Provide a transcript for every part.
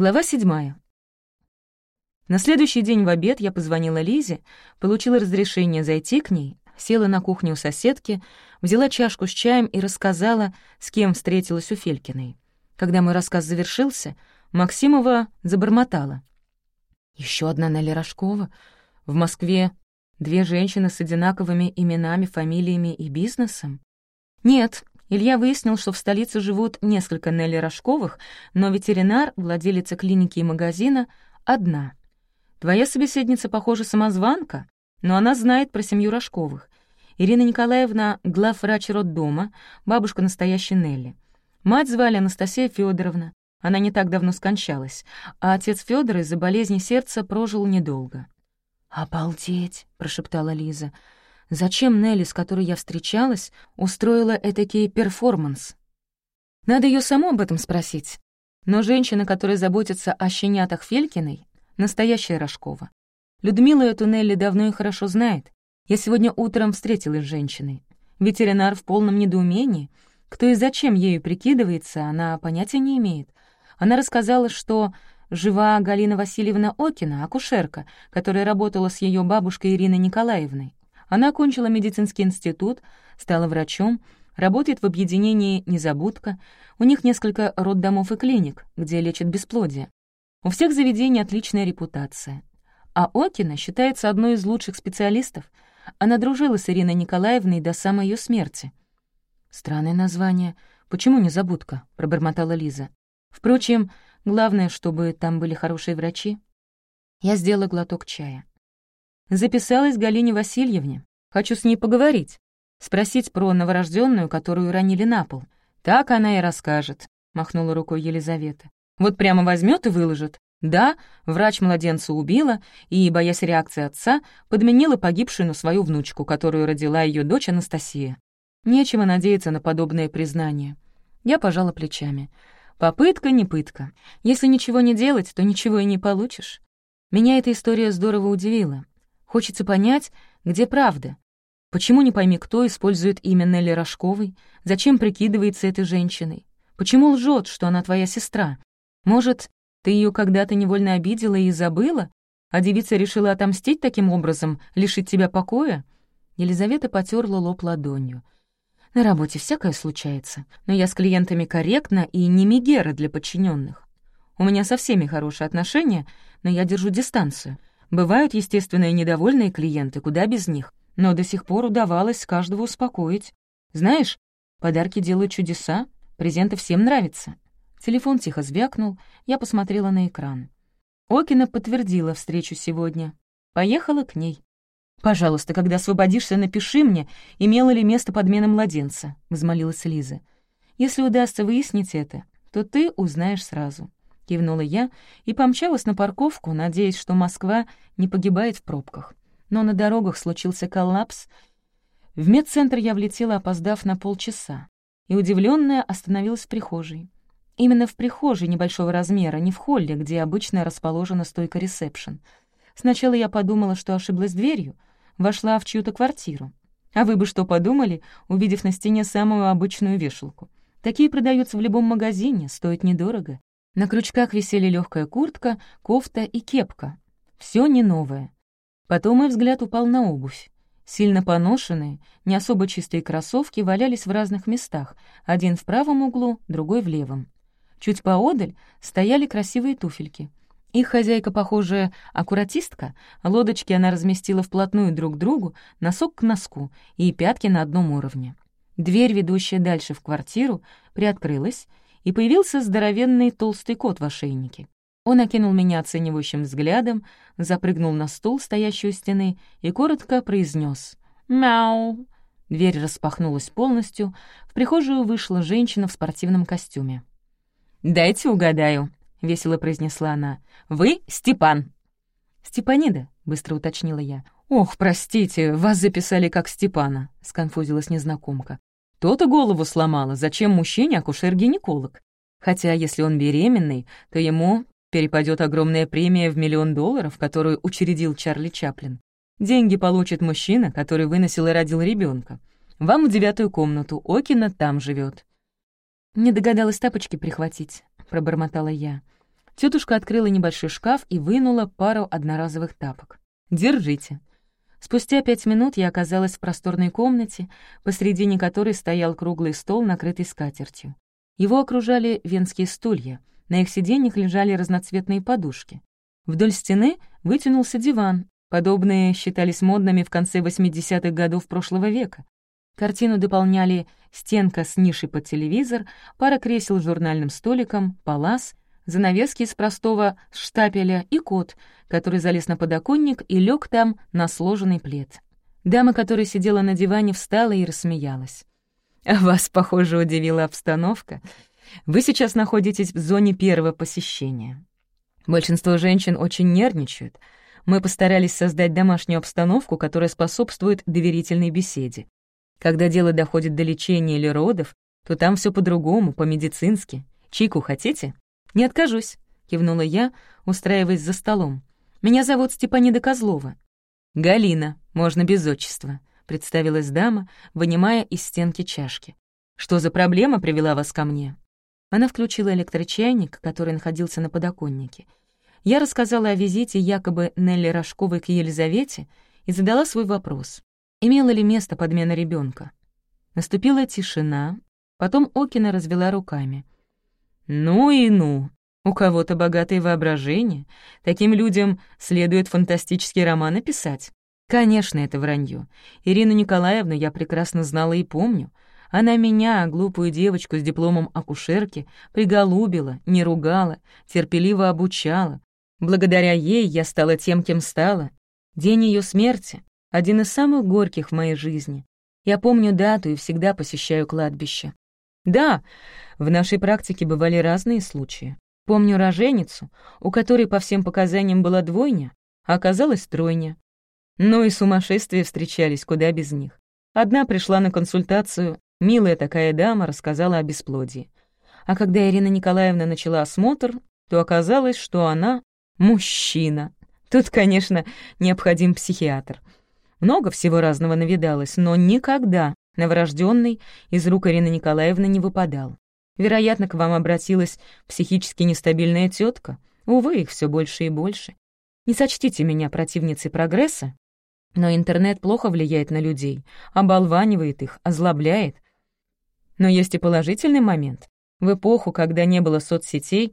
Глава седьмая. На следующий день в обед я позвонила Лизе, получила разрешение зайти к ней, села на кухню у соседки, взяла чашку с чаем и рассказала, с кем встретилась у Фелькиной. Когда мой рассказ завершился, Максимова забормотала. Еще одна Нелли Рожкова? В Москве две женщины с одинаковыми именами, фамилиями и бизнесом? Нет, Илья выяснил, что в столице живут несколько Нелли Рожковых, но ветеринар, владелица клиники и магазина, одна. Твоя собеседница, похоже, самозванка, но она знает про семью Рожковых. Ирина Николаевна — главврач роддома, бабушка настоящей Нелли. Мать звали Анастасия Федоровна. Она не так давно скончалась, а отец Федора из-за болезни сердца прожил недолго. «Обалдеть!» — прошептала Лиза. Зачем Нелли, с которой я встречалась, устроила этакий перформанс? Надо ее саму об этом спросить. Но женщина, которая заботится о щенятах Фелькиной, настоящая Рожкова. Людмила эту Нелли давно и хорошо знает. Я сегодня утром встретилась с женщиной. Ветеринар в полном недоумении. Кто и зачем ею прикидывается, она понятия не имеет. Она рассказала, что жива Галина Васильевна Окина, акушерка, которая работала с ее бабушкой Ириной Николаевной. Она окончила медицинский институт, стала врачом, работает в объединении «Незабудка». У них несколько роддомов и клиник, где лечат бесплодие. У всех заведений отличная репутация. А Окина считается одной из лучших специалистов. Она дружила с Ириной Николаевной до самой ее смерти. «Странное название. Почему «Незабудка»?» — пробормотала Лиза. «Впрочем, главное, чтобы там были хорошие врачи». Я сделала глоток чая. Записалась Галине Васильевне. Хочу с ней поговорить. Спросить про новорожденную, которую ранили на пол. Так она и расскажет», — махнула рукой Елизавета. «Вот прямо возьмет и выложит. Да, врач младенца убила и, боясь реакции отца, подменила погибшую на свою внучку, которую родила ее дочь Анастасия. Нечего надеяться на подобное признание. Я пожала плечами. Попытка не пытка. Если ничего не делать, то ничего и не получишь. Меня эта история здорово удивила. Хочется понять, где правда. Почему, не пойми кто, использует имя Нелли Рожковой? Зачем прикидывается этой женщиной? Почему лжет, что она твоя сестра? Может, ты ее когда-то невольно обидела и забыла? А девица решила отомстить таким образом, лишить тебя покоя?» Елизавета потерла лоб ладонью. «На работе всякое случается, но я с клиентами корректна и не мигера для подчиненных. У меня со всеми хорошие отношения, но я держу дистанцию. Бывают, естественно, и недовольные клиенты, куда без них, но до сих пор удавалось каждого успокоить. Знаешь, подарки делают чудеса, презенты всем нравятся. Телефон тихо звякнул, я посмотрела на экран. Окина подтвердила встречу сегодня. Поехала к ней. «Пожалуйста, когда освободишься, напиши мне, имела ли место подмена младенца», — взмолилась Лиза. «Если удастся выяснить это, то ты узнаешь сразу» кивнула я и помчалась на парковку, надеясь, что Москва не погибает в пробках. Но на дорогах случился коллапс. В медцентр я влетела, опоздав на полчаса, и, удивленная, остановилась в прихожей. Именно в прихожей небольшого размера, не в холле, где обычно расположена стойка ресепшн. Сначала я подумала, что ошиблась дверью, вошла в чью-то квартиру. А вы бы что подумали, увидев на стене самую обычную вешалку? Такие продаются в любом магазине, стоят недорого. На крючках висели легкая куртка, кофта и кепка. Все не новое. Потом мой взгляд упал на обувь. Сильно поношенные, не особо чистые кроссовки валялись в разных местах, один в правом углу, другой в левом. Чуть поодаль стояли красивые туфельки. Их хозяйка, похожая аккуратистка, лодочки она разместила вплотную друг к другу, носок к носку и пятки на одном уровне. Дверь, ведущая дальше в квартиру, приоткрылась, и появился здоровенный толстый кот в ошейнике. Он окинул меня оценивающим взглядом, запрыгнул на стул, стоящий у стены, и коротко произнес «Мяу». Дверь распахнулась полностью, в прихожую вышла женщина в спортивном костюме. «Дайте угадаю», — весело произнесла она. «Вы Степан». «Степанида», — быстро уточнила я. «Ох, простите, вас записали как Степана», — сконфузилась незнакомка. То-то голову сломала, зачем мужчине акушер-гинеколог. Хотя, если он беременный, то ему перепадет огромная премия в миллион долларов, которую учредил Чарли Чаплин. Деньги получит мужчина, который выносил и родил ребенка. Вам в девятую комнату, Окина там живет. «Не догадалась тапочки прихватить», — пробормотала я. Тетушка открыла небольшой шкаф и вынула пару одноразовых тапок. «Держите». Спустя пять минут я оказалась в просторной комнате, посредине которой стоял круглый стол, накрытый скатертью. Его окружали венские стулья, на их сиденьях лежали разноцветные подушки. Вдоль стены вытянулся диван, подобные считались модными в конце 80-х годов прошлого века. Картину дополняли стенка с нишей под телевизор, пара кресел с журнальным столиком, палас, занавески из простого штапеля и кот, который залез на подоконник и лег там на сложенный плед. Дама, которая сидела на диване, встала и рассмеялась. «Вас, похоже, удивила обстановка. Вы сейчас находитесь в зоне первого посещения. Большинство женщин очень нервничают. Мы постарались создать домашнюю обстановку, которая способствует доверительной беседе. Когда дело доходит до лечения или родов, то там все по-другому, по-медицински. Чайку хотите? Не откажусь, кивнула я, устраиваясь за столом. Меня зовут Степанида Козлова. Галина, можно без отчества, представилась дама, вынимая из стенки чашки. Что за проблема привела вас ко мне? Она включила электрочайник, который находился на подоконнике. Я рассказала о визите якобы Нелли Рожковой к Елизавете и задала свой вопрос. Имела ли место подмена ребенка? Наступила тишина, потом Окина развела руками. «Ну и ну! У кого-то богатое воображение. Таким людям следует фантастические романы писать. Конечно, это вранье. Ирину Николаевну я прекрасно знала и помню. Она меня, глупую девочку с дипломом акушерки, приголубила, не ругала, терпеливо обучала. Благодаря ей я стала тем, кем стала. День ее смерти — один из самых горьких в моей жизни. Я помню дату и всегда посещаю кладбище. Да, в нашей практике бывали разные случаи. Помню роженицу, у которой по всем показаниям была двойня, а оказалась тройня. Но и сумасшествия встречались куда без них. Одна пришла на консультацию Милая такая дама рассказала о бесплодии. А когда Ирина Николаевна начала осмотр, то оказалось, что она мужчина. Тут, конечно, необходим психиатр. Много всего разного навидалось, но никогда новорожденный из рук Ирины Николаевны не выпадал. Вероятно, к вам обратилась психически нестабильная тетка. Увы, их все больше и больше. Не сочтите меня противницей прогресса, но интернет плохо влияет на людей, оболванивает их, озлобляет, но есть и положительный момент. В эпоху, когда не было соцсетей,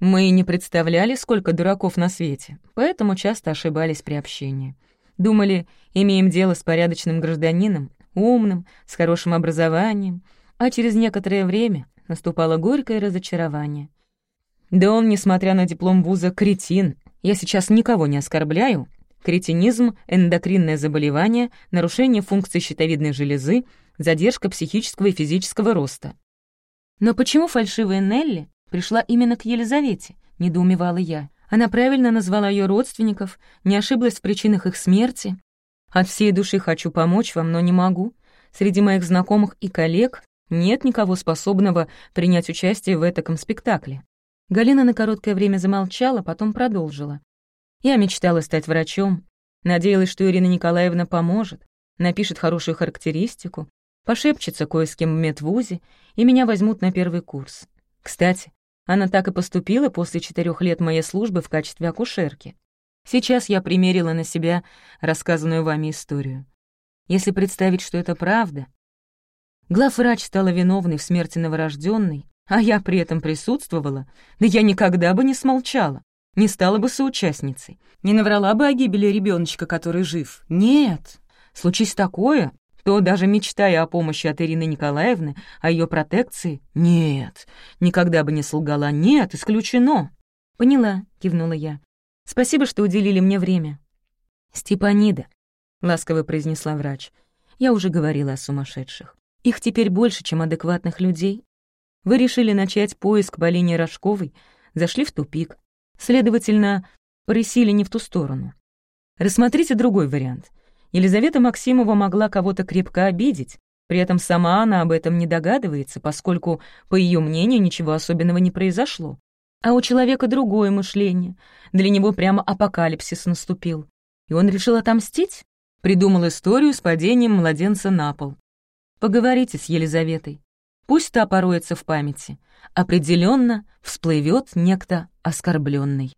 мы не представляли, сколько дураков на свете, поэтому часто ошибались при общении. Думали, имеем дело с порядочным гражданином, умным, с хорошим образованием, а через некоторое время наступало горькое разочарование. Да он, несмотря на диплом вуза, кретин. Я сейчас никого не оскорбляю. Кретинизм — эндокринное заболевание, нарушение функций щитовидной железы — задержка психического и физического роста. Но почему фальшивая Нелли пришла именно к Елизавете, недоумевала я. Она правильно назвала ее родственников, не ошиблась в причинах их смерти. От всей души хочу помочь вам, но не могу. Среди моих знакомых и коллег нет никого способного принять участие в этом спектакле. Галина на короткое время замолчала, потом продолжила. Я мечтала стать врачом, надеялась, что Ирина Николаевна поможет, напишет хорошую характеристику, Пошепчется кое с кем в медвузе, и меня возьмут на первый курс. Кстати, она так и поступила после четырех лет моей службы в качестве акушерки. Сейчас я примерила на себя рассказанную вами историю. Если представить, что это правда, главврач стала виновной в смерти новорожденной, а я при этом присутствовала, да я никогда бы не смолчала, не стала бы соучастницей, не наврала бы о гибели ребеночка, который жив. Нет, случись такое, то, даже мечтая о помощи от Ирины Николаевны, о ее протекции, нет, никогда бы не солгала, нет, исключено. «Поняла», — кивнула я. «Спасибо, что уделили мне время». «Степанида», — ласково произнесла врач, — «я уже говорила о сумасшедших. Их теперь больше, чем адекватных людей. Вы решили начать поиск по линии Рожковой, зашли в тупик. Следовательно, порысили не в ту сторону. Рассмотрите другой вариант — Елизавета Максимова могла кого-то крепко обидеть, при этом сама она об этом не догадывается, поскольку, по ее мнению, ничего особенного не произошло. А у человека другое мышление. Для него прямо апокалипсис наступил. И он решил отомстить? Придумал историю с падением младенца на пол. Поговорите с Елизаветой. Пусть та пороется в памяти. Определенно всплывет некто оскорбленный.